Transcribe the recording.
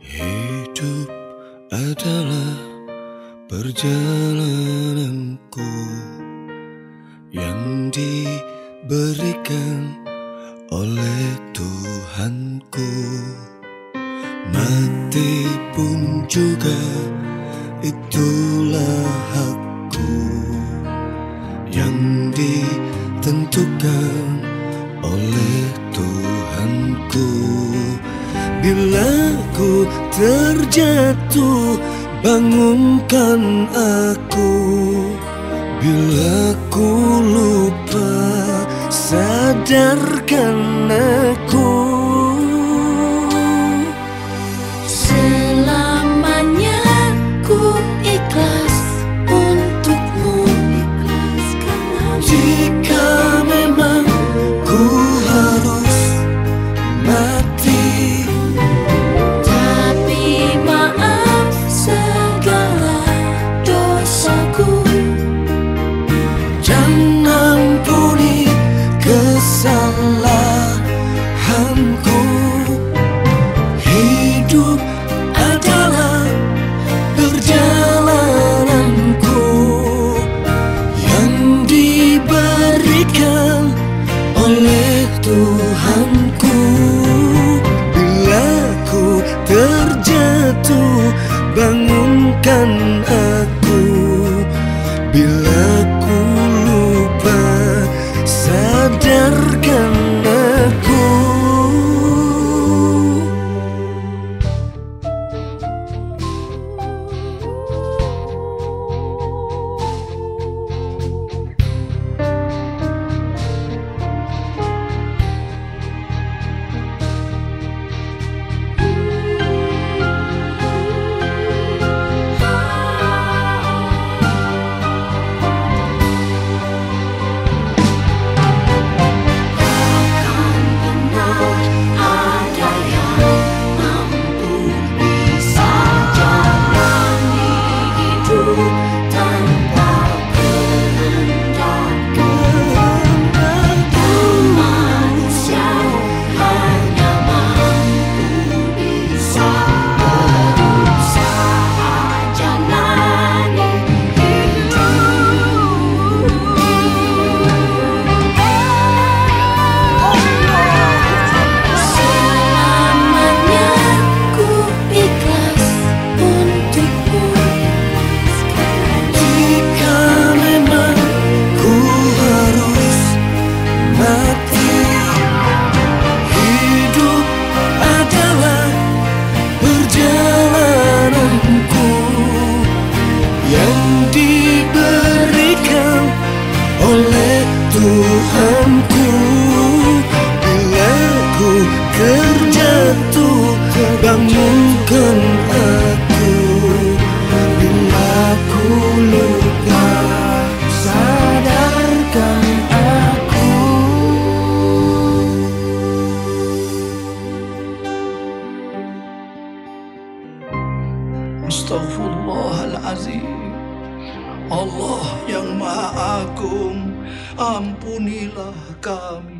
Hidup adalah perjalananku yang diberikan oleh Tuhanku. Mati pun juga itulah hakku yang ditentukan oleh Tuhanku. Bila ku terjatuh, bangunkan aku. Bila ku lupa, sadarkan aku. Selamanya ku ikhlas untukmu Jika memang Bila yang diberikan oleh Tuhanku. Bila ku terjatuh, bangunkan aku. Bila ku lupa, sadarkan aku. Astaghfirullahalazim Allah yang maha agung Ampunilah kami